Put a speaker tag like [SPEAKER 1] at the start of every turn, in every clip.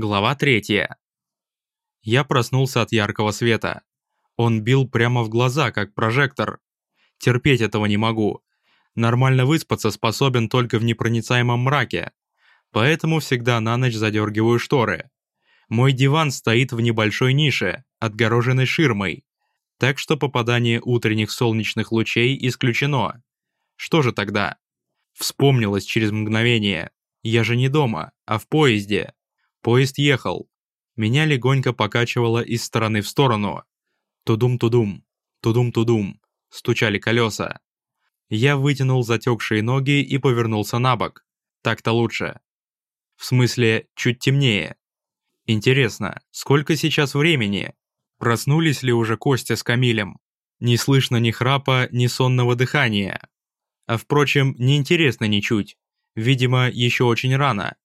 [SPEAKER 1] Глава третья. Я проснулся от яркого света. Он бил прямо в глаза, как прожектор. Терпеть этого не могу. Нормально выспаться способен только в непроницаемом мраке. Поэтому всегда на ночь задергиваю шторы. Мой диван стоит в небольшой нише, отгороженной ширмой. Так что попадание утренних солнечных лучей исключено. Что же тогда? Вспомнилось через мгновение. Я же не дома, а в поезде. Поезд ехал. Меня легонько покачивало из стороны в сторону. Тудум-тудум, тудум-тудум, стучали колеса. Я вытянул затекшие ноги и повернулся на бок. Так-то лучше. В смысле, чуть темнее. Интересно, сколько сейчас времени? Проснулись ли уже Костя с Камилем? Не слышно ни храпа, ни сонного дыхания. А впрочем, неинтересно ничуть. Видимо, еще очень рано.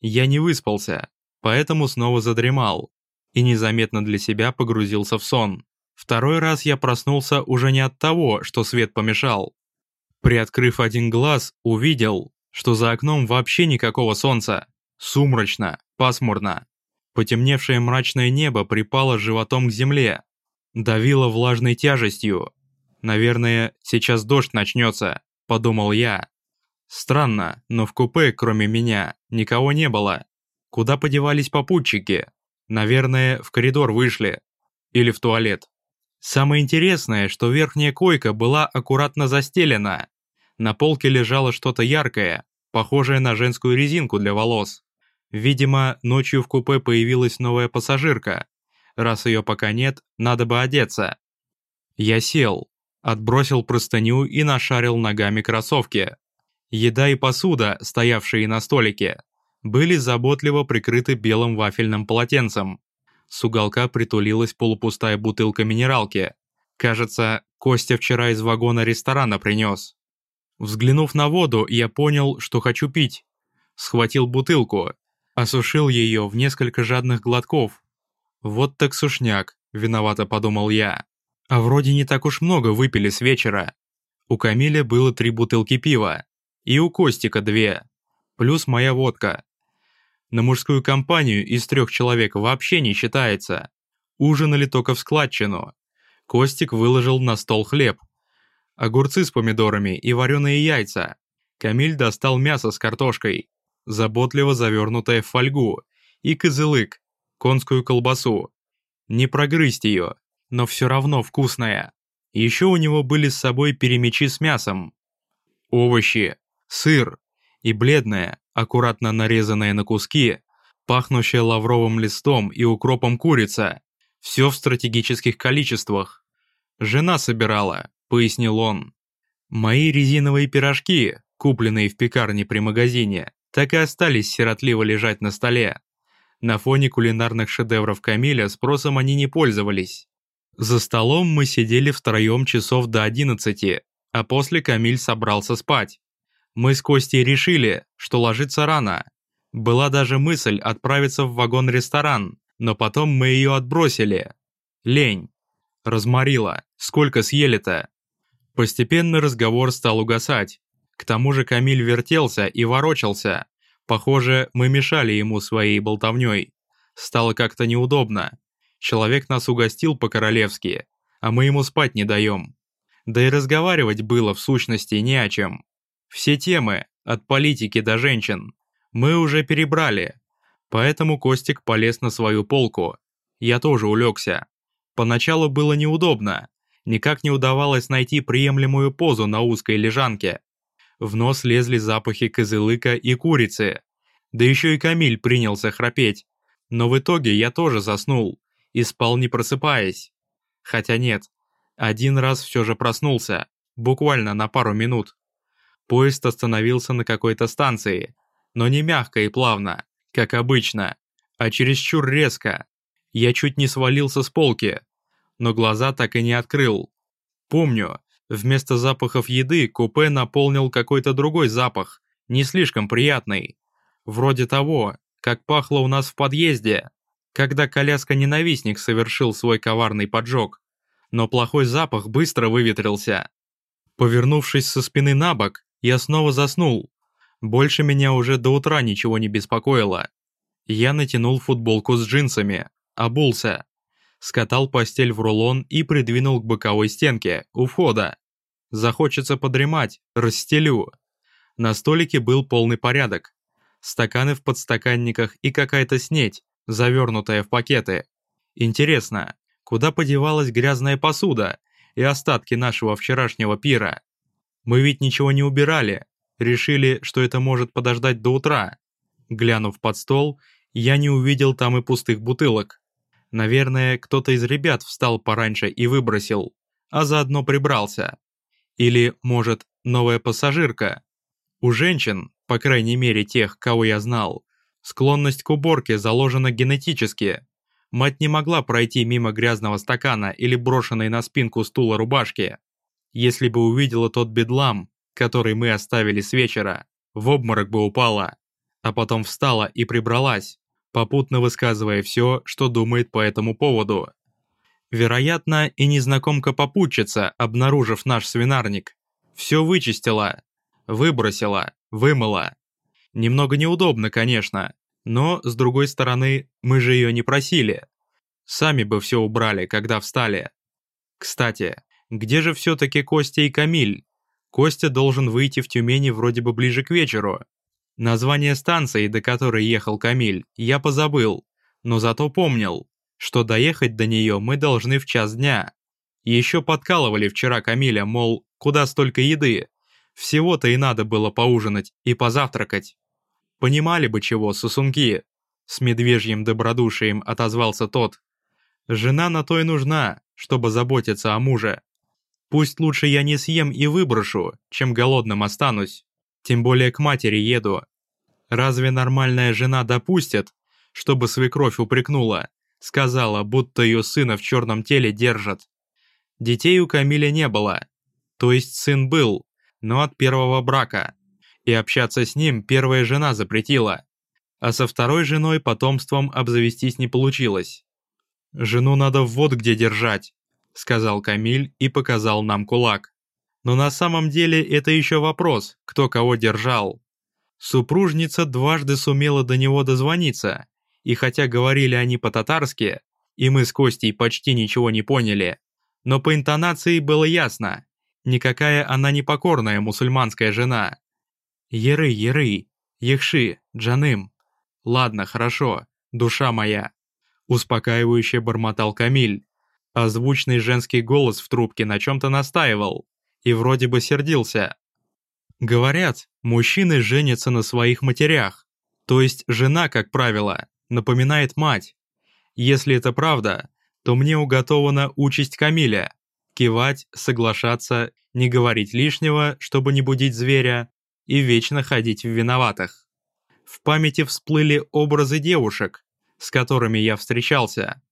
[SPEAKER 1] Я не выспался, поэтому снова задремал и незаметно для себя погрузился в сон. Второй раз я проснулся уже не от того, что свет помешал. Приоткрыв один глаз, увидел, что за окном вообще никакого солнца. Сумрачно, пасмурно. Потемневшее мрачное небо припало животом к земле. Давило влажной тяжестью. «Наверное, сейчас дождь начнется», — подумал я. Странно, но в купе, кроме меня, никого не было. Куда подевались попутчики? Наверное, в коридор вышли. Или в туалет. Самое интересное, что верхняя койка была аккуратно застелена. На полке лежало что-то яркое, похожее на женскую резинку для волос. Видимо, ночью в купе появилась новая пассажирка. Раз ее пока нет, надо бы одеться. Я сел, отбросил простыню и нашарил ногами кроссовки. Еда и посуда, стоявшие на столике, были заботливо прикрыты белым вафельным полотенцем. С уголка притулилась полупустая бутылка минералки. Кажется, Костя вчера из вагона ресторана принес. Взглянув на воду, я понял, что хочу пить. Схватил бутылку, осушил ее в несколько жадных глотков. Вот так сушняк, виновато подумал я. А вроде не так уж много выпили с вечера. У Камиля было три бутылки пива, и у Костика две. Плюс моя водка. На мужскую компанию из трех человек вообще не считается. Ужинали только в складчину. Костик выложил на стол хлеб. Огурцы с помидорами и вареные яйца. Камиль достал мясо с картошкой, заботливо завернутое в фольгу, и козылык, конскую колбасу. Не прогрызть ее, но все равно вкусная. Еще у него были с собой перемечи с мясом. Овощи, сыр и бледная, аккуратно нарезанная на куски, пахнущая лавровым листом и укропом курица. Все в стратегических количествах. «Жена собирала», — пояснил он. «Мои резиновые пирожки, купленные в пекарне при магазине, так и остались сиротливо лежать на столе. На фоне кулинарных шедевров Камиля спросом они не пользовались. За столом мы сидели втроем часов до одиннадцати, а после Камиль собрался спать. Мы с Костей решили, что ложиться рано. Была даже мысль отправиться в вагон-ресторан, но потом мы ее отбросили. Лень. Разморила. Сколько съели-то? Постепенно разговор стал угасать. К тому же Камиль вертелся и ворочался. Похоже, мы мешали ему своей болтовней. Стало как-то неудобно. Человек нас угостил по-королевски, а мы ему спать не даем. Да и разговаривать было в сущности не о чем. Все темы, от политики до женщин, мы уже перебрали. Поэтому Костик полез на свою полку. Я тоже улегся. Поначалу было неудобно. Никак не удавалось найти приемлемую позу на узкой лежанке. В нос лезли запахи козылыка и курицы. Да еще и Камиль принялся храпеть. Но в итоге я тоже заснул и спал не просыпаясь. Хотя нет, один раз все же проснулся, буквально на пару минут. Поезд остановился на какой-то станции, но не мягко и плавно, как обычно, а чересчур резко. Я чуть не свалился с полки, но глаза так и не открыл. Помню, вместо запахов еды купе наполнил какой-то другой запах, не слишком приятный. Вроде того, как пахло у нас в подъезде, когда коляска-ненавистник совершил свой коварный поджог. Но плохой запах быстро выветрился. Повернувшись со спины на бок, я снова заснул. Больше меня уже до утра ничего не беспокоило. Я натянул футболку с джинсами, обулся, скатал постель в рулон и придвинул к боковой стенке, у входа. Захочется подремать, расстелю. На столике был полный порядок. Стаканы в подстаканниках и какая-то снеть, завернутая в пакеты. Интересно, куда подевалась грязная посуда и остатки нашего вчерашнего пира? Мы ведь ничего не убирали, решили, что это может подождать до утра. Глянув под стол, я не увидел там и пустых бутылок. Наверное, кто-то из ребят встал пораньше и выбросил, а заодно прибрался. Или, может, новая пассажирка. У женщин, по крайней мере тех, кого я знал, склонность к уборке заложена генетически. Мать не могла пройти мимо грязного стакана или брошенной на спинку стула рубашки. Если бы увидела тот бедлам, который мы оставили с вечера, в обморок бы упала, а потом встала и прибралась, попутно высказывая все, что думает по этому поводу. Вероятно, и незнакомка-попутчица, обнаружив наш свинарник, все вычистила, выбросила, вымыла. Немного неудобно, конечно, но, с другой стороны, мы же ее не просили. Сами бы все убрали, когда встали. Кстати, где же все-таки Костя и Камиль? Костя должен выйти в Тюмени вроде бы ближе к вечеру, Название станции, до которой ехал Камиль, я позабыл, но зато помнил, что доехать до нее мы должны в час дня. Еще подкалывали вчера Камиля, мол, куда столько еды? Всего-то и надо было поужинать и позавтракать. Понимали бы чего, сосунки. С медвежьим добродушием отозвался тот. Жена на то и нужна, чтобы заботиться о муже. Пусть лучше я не съем и выброшу, чем голодным останусь. Тем более к матери еду, Разве нормальная жена допустит, чтобы свекровь упрекнула, сказала, будто ее сына в черном теле держат? Детей у Камиля не было, то есть сын был, но от первого брака, и общаться с ним первая жена запретила, а со второй женой потомством обзавестись не получилось. «Жену надо вот где держать», — сказал Камиль и показал нам кулак. Но на самом деле это еще вопрос, кто кого держал. Супружница дважды сумела до него дозвониться, и хотя говорили они по-татарски, и мы с Костей почти ничего не поняли, но по интонации было ясно, никакая она не покорная мусульманская жена. «Еры, еры, ехши, джаным». «Ладно, хорошо, душа моя», — успокаивающе бормотал Камиль, а звучный женский голос в трубке на чем-то настаивал и вроде бы сердился. Говорят, мужчины женятся на своих матерях, то есть жена, как правило, напоминает мать. Если это правда, то мне уготована участь Камиля – кивать, соглашаться, не говорить лишнего, чтобы не будить зверя, и вечно ходить в виноватых. В памяти всплыли образы девушек, с которыми я встречался.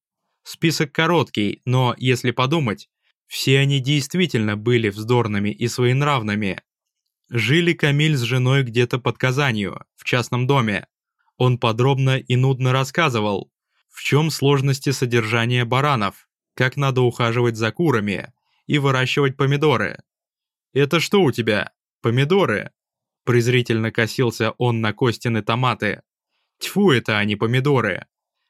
[SPEAKER 1] Список короткий, но, если подумать, все они действительно были вздорными и своенравными. Жили Камиль с женой где-то под Казанью, в частном доме. Он подробно и нудно рассказывал, в чем сложности содержания баранов, как надо ухаживать за курами и выращивать помидоры. «Это что у тебя? Помидоры?» Презрительно косился он на Костины томаты. «Тьфу, это они помидоры!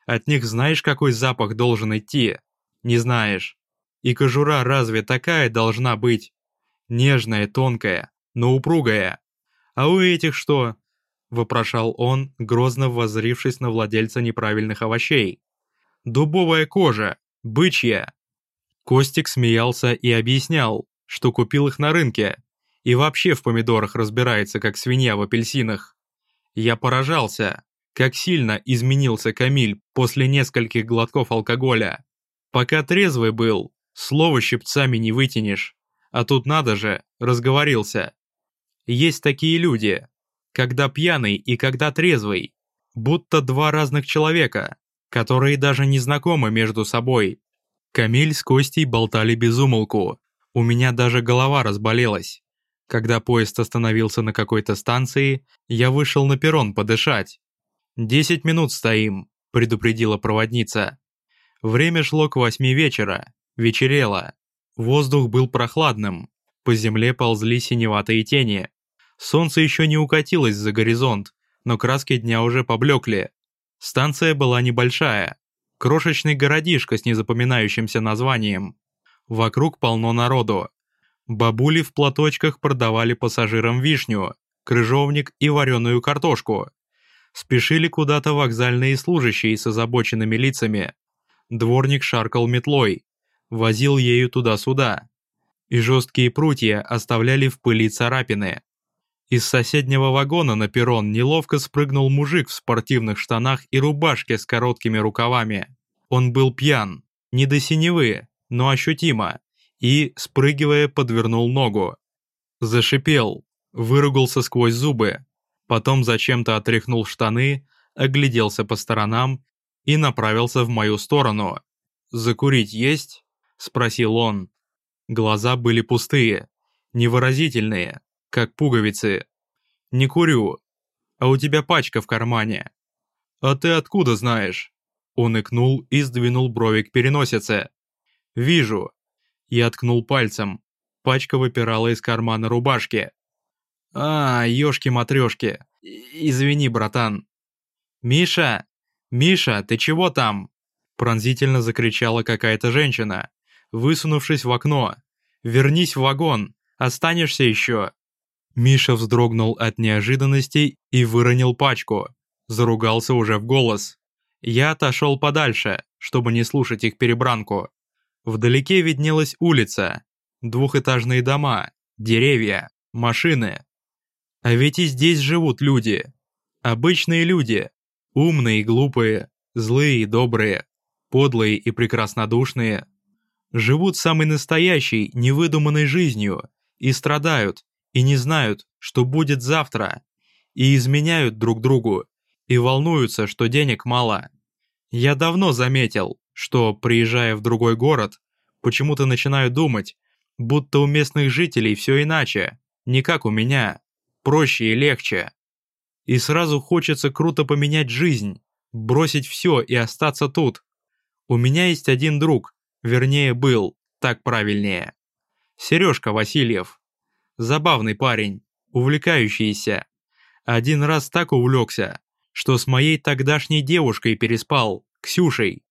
[SPEAKER 1] От них знаешь, какой запах должен идти? Не знаешь. И кожура разве такая должна быть? Нежная, тонкая, но упругая. А у этих что?» – вопрошал он, грозно воззрившись на владельца неправильных овощей. «Дубовая кожа, бычья». Костик смеялся и объяснял, что купил их на рынке и вообще в помидорах разбирается, как свинья в апельсинах. Я поражался, как сильно изменился Камиль после нескольких глотков алкоголя. Пока трезвый был, слово щипцами не вытянешь. А тут надо же, разговорился. Есть такие люди, когда пьяный и когда трезвый, будто два разных человека, которые даже не знакомы между собой. Камиль с Костей болтали без умолку. У меня даже голова разболелась. Когда поезд остановился на какой-то станции, я вышел на перрон подышать. «Десять минут стоим», — предупредила проводница. Время шло к восьми вечера, вечерело. Воздух был прохладным, по земле ползли синеватые тени. Солнце еще не укатилось за горизонт, но краски дня уже поблекли. Станция была небольшая, крошечный городишко с незапоминающимся названием. Вокруг полно народу. Бабули в платочках продавали пассажирам вишню, крыжовник и вареную картошку. Спешили куда-то вокзальные служащие с озабоченными лицами. Дворник шаркал метлой, возил ею туда-сюда. И жесткие прутья оставляли в пыли царапины. Из соседнего вагона на перрон неловко спрыгнул мужик в спортивных штанах и рубашке с короткими рукавами. Он был пьян, не до синевы, но ощутимо, и, спрыгивая, подвернул ногу. Зашипел, выругался сквозь зубы, потом зачем-то отряхнул штаны, огляделся по сторонам и направился в мою сторону. «Закурить есть?» – спросил он. Глаза были пустые, невыразительные, как пуговицы. «Не курю. А у тебя пачка в кармане». «А ты откуда знаешь?» Он икнул и сдвинул брови к переносице. «Вижу». Я ткнул пальцем. Пачка выпирала из кармана рубашки. «А, ёшки-матрёшки. Извини, братан». «Миша! Миша, ты чего там?» Пронзительно закричала какая-то женщина, высунувшись в окно. «Вернись в вагон, останешься еще!» Миша вздрогнул от неожиданности и выронил пачку. Заругался уже в голос. Я отошел подальше, чтобы не слушать их перебранку. Вдалеке виднелась улица, двухэтажные дома, деревья, машины. А ведь и здесь живут люди. Обычные люди. Умные и глупые, злые и добрые, подлые и прекраснодушные. Живут самой настоящей, невыдуманной жизнью и страдают, и не знают, что будет завтра, и изменяют друг другу, и волнуются, что денег мало. Я давно заметил, что, приезжая в другой город, почему-то начинаю думать, будто у местных жителей все иначе, не как у меня, проще и легче. И сразу хочется круто поменять жизнь, бросить все и остаться тут. У меня есть один друг, вернее был, так правильнее. Сережка Васильев. Забавный парень, увлекающийся. Один раз так увлекся, что с моей тогдашней девушкой переспал, Ксюшей.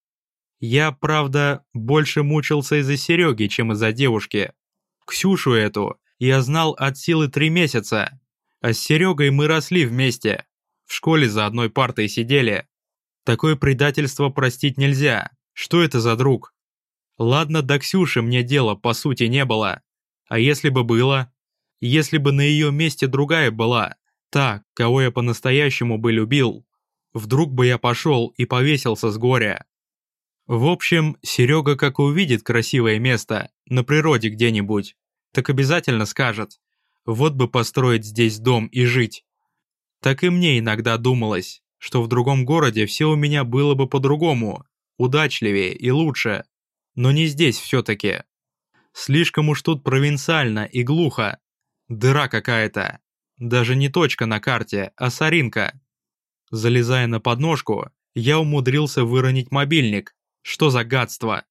[SPEAKER 1] Я, правда, больше мучился из-за Сереги, чем из-за девушки. Ксюшу эту я знал от силы три месяца, а с Серегой мы росли вместе. В школе за одной партой сидели. Такое предательство простить нельзя. Что это за друг? Ладно, до Ксюши мне дела по сути не было. А если бы было? Если бы на ее месте другая была, та, кого я по-настоящему бы любил, вдруг бы я пошел и повесился с горя. В общем, Серега как увидит красивое место, на природе где-нибудь, так обязательно скажет, вот бы построить здесь дом и жить. Так и мне иногда думалось, что в другом городе все у меня было бы по-другому, удачливее и лучше. Но не здесь все-таки. Слишком уж тут провинциально и глухо. Дыра какая-то. Даже не точка на карте, а соринка. Залезая на подножку, я умудрился выронить мобильник. Что за гадство?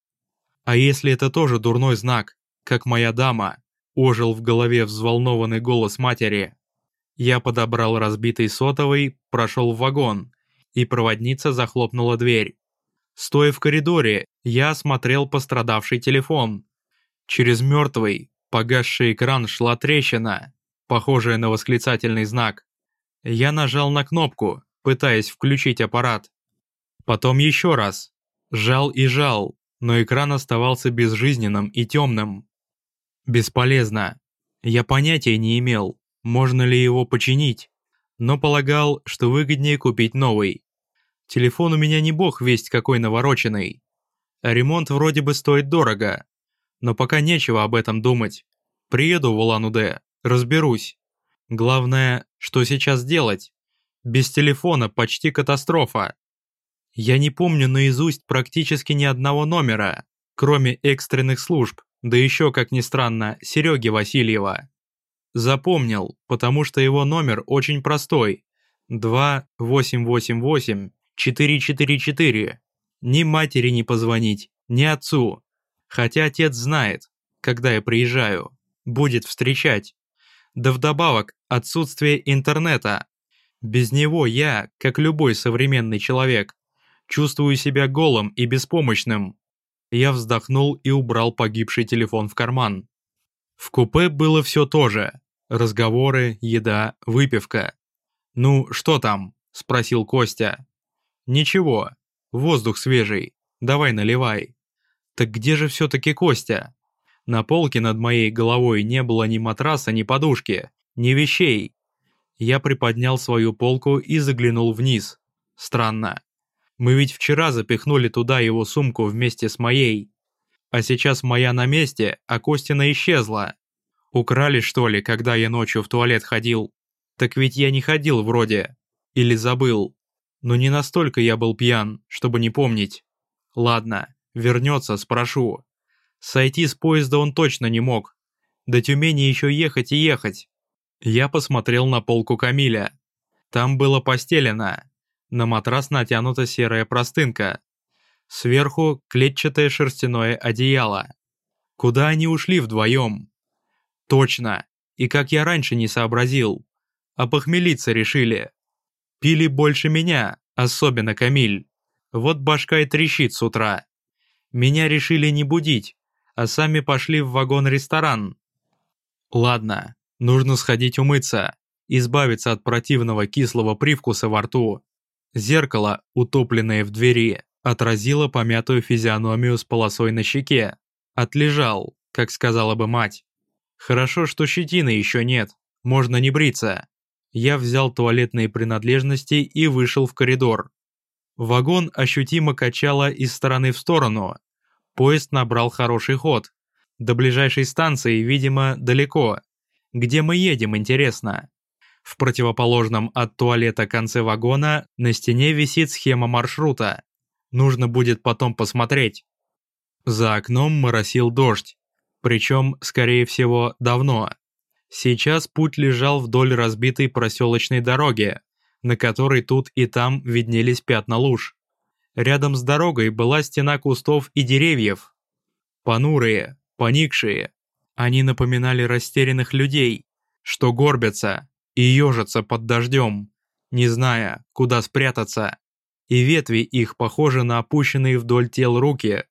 [SPEAKER 1] А если это тоже дурной знак, как моя дама? Ожил в голове взволнованный голос матери. Я подобрал разбитый сотовый, прошел в вагон, и проводница захлопнула дверь. Стоя в коридоре, я осмотрел пострадавший телефон. Через мертвый, погасший экран шла трещина, похожая на восклицательный знак. Я нажал на кнопку, пытаясь включить аппарат. Потом еще раз. Жал и жал, но экран оставался безжизненным и темным. Бесполезно. Я понятия не имел, можно ли его починить, но полагал, что выгоднее купить новый. Телефон у меня не бог весть какой навороченный. Ремонт вроде бы стоит дорого, но пока нечего об этом думать. Приеду в Улан-Удэ, разберусь. Главное, что сейчас делать? Без телефона почти катастрофа. Я не помню наизусть практически ни одного номера, кроме экстренных служб, да еще, как ни странно, Сереги Васильева. Запомнил, потому что его номер очень простой. 2888-444. Ни матери не позвонить, ни отцу. Хотя отец знает, когда я приезжаю, будет встречать. Да вдобавок отсутствие интернета. Без него я, как любой современный человек, чувствую себя голым и беспомощным. Я вздохнул и убрал погибший телефон в карман. В купе было все то же. Разговоры, еда, выпивка. «Ну, что там?» – спросил Костя. «Ничего. Воздух свежий. Давай наливай». «Так где же все-таки Костя?» На полке над моей головой не было ни матраса, ни подушки, ни вещей. Я приподнял свою полку и заглянул вниз. Странно. Мы ведь вчера запихнули туда его сумку вместе с моей. А сейчас моя на месте, а Костина исчезла. Украли, что ли, когда я ночью в туалет ходил? Так ведь я не ходил вроде. Или забыл. Но не настолько я был пьян, чтобы не помнить. Ладно, вернется, спрошу. Сойти с поезда он точно не мог. До Тюмени еще ехать и ехать. Я посмотрел на полку Камиля. Там было постелено. На матрас натянута серая простынка. Сверху клетчатое шерстяное одеяло. Куда они ушли вдвоем? Точно. И как я раньше не сообразил. А решили. Пили больше меня, особенно Камиль. Вот башка и трещит с утра. Меня решили не будить, а сами пошли в вагон-ресторан. Ладно, нужно сходить умыться, избавиться от противного кислого привкуса во рту. Зеркало, утопленное в двери, отразило помятую физиономию с полосой на щеке. Отлежал, как сказала бы мать. Хорошо, что щетины еще нет, можно не бриться. Я взял туалетные принадлежности и вышел в коридор. Вагон ощутимо качало из стороны в сторону, Поезд набрал хороший ход. До ближайшей станции, видимо, далеко. Где мы едем, интересно? В противоположном от туалета конце вагона на стене висит схема маршрута. Нужно будет потом посмотреть. За окном моросил дождь. Причем, скорее всего, давно. Сейчас путь лежал вдоль разбитой проселочной дороги, на которой тут и там виднелись пятна луж. Рядом с дорогой была стена кустов и деревьев. Понурые, поникшие. Они напоминали растерянных людей, что горбятся и ежатся под дождем, не зная, куда спрятаться. И ветви их похожи на опущенные вдоль тел руки.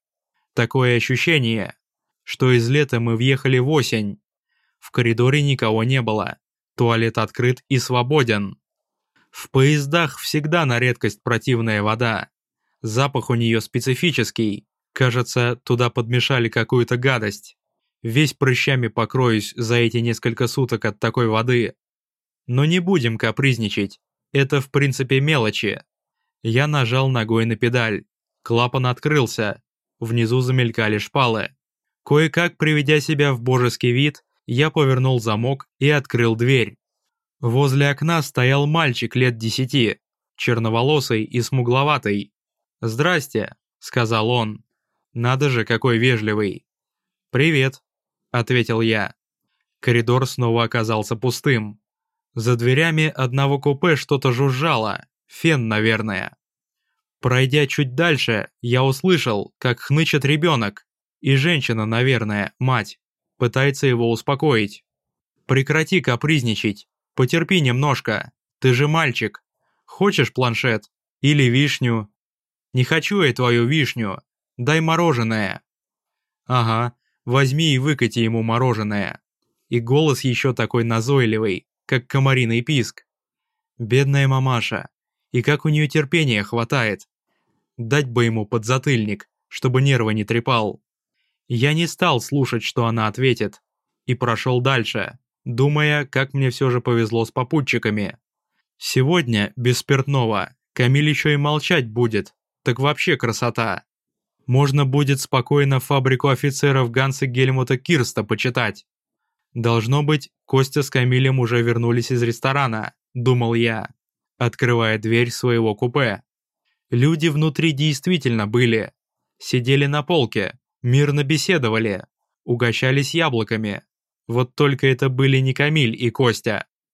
[SPEAKER 1] Такое ощущение, что из лета мы въехали в осень. В коридоре никого не было. Туалет открыт и свободен. В поездах всегда на редкость противная вода. Запах у нее специфический. Кажется, туда подмешали какую-то гадость. Весь прыщами покроюсь за эти несколько суток от такой воды. Но не будем капризничать. Это в принципе мелочи. Я нажал ногой на педаль. Клапан открылся. Внизу замелькали шпалы. Кое-как приведя себя в божеский вид, я повернул замок и открыл дверь. Возле окна стоял мальчик лет десяти, черноволосый и смугловатый. «Здрасте», — сказал он. «Надо же, какой вежливый». «Привет», — ответил я. Коридор снова оказался пустым. За дверями одного купе что-то жужжало, фен, наверное. Пройдя чуть дальше, я услышал, как хнычет ребенок, и женщина, наверное, мать, пытается его успокоить. «Прекрати капризничать, потерпи немножко, ты же мальчик. Хочешь планшет? Или вишню, не хочу я твою вишню. Дай мороженое. Ага, возьми и выкати ему мороженое. И голос еще такой назойливый, как комариный писк. Бедная мамаша. И как у нее терпения хватает. Дать бы ему подзатыльник, чтобы нервы не трепал. Я не стал слушать, что она ответит, и прошел дальше, думая, как мне все же повезло с попутчиками. Сегодня, без спиртного, Камиль еще и молчать будет, так вообще красота. Можно будет спокойно фабрику офицеров Ганса Гельмута Кирста почитать. Должно быть, Костя с Камилем уже вернулись из ресторана, думал я, открывая дверь своего купе. Люди внутри действительно были. Сидели на полке, мирно беседовали, угощались яблоками. Вот только это были не Камиль и Костя.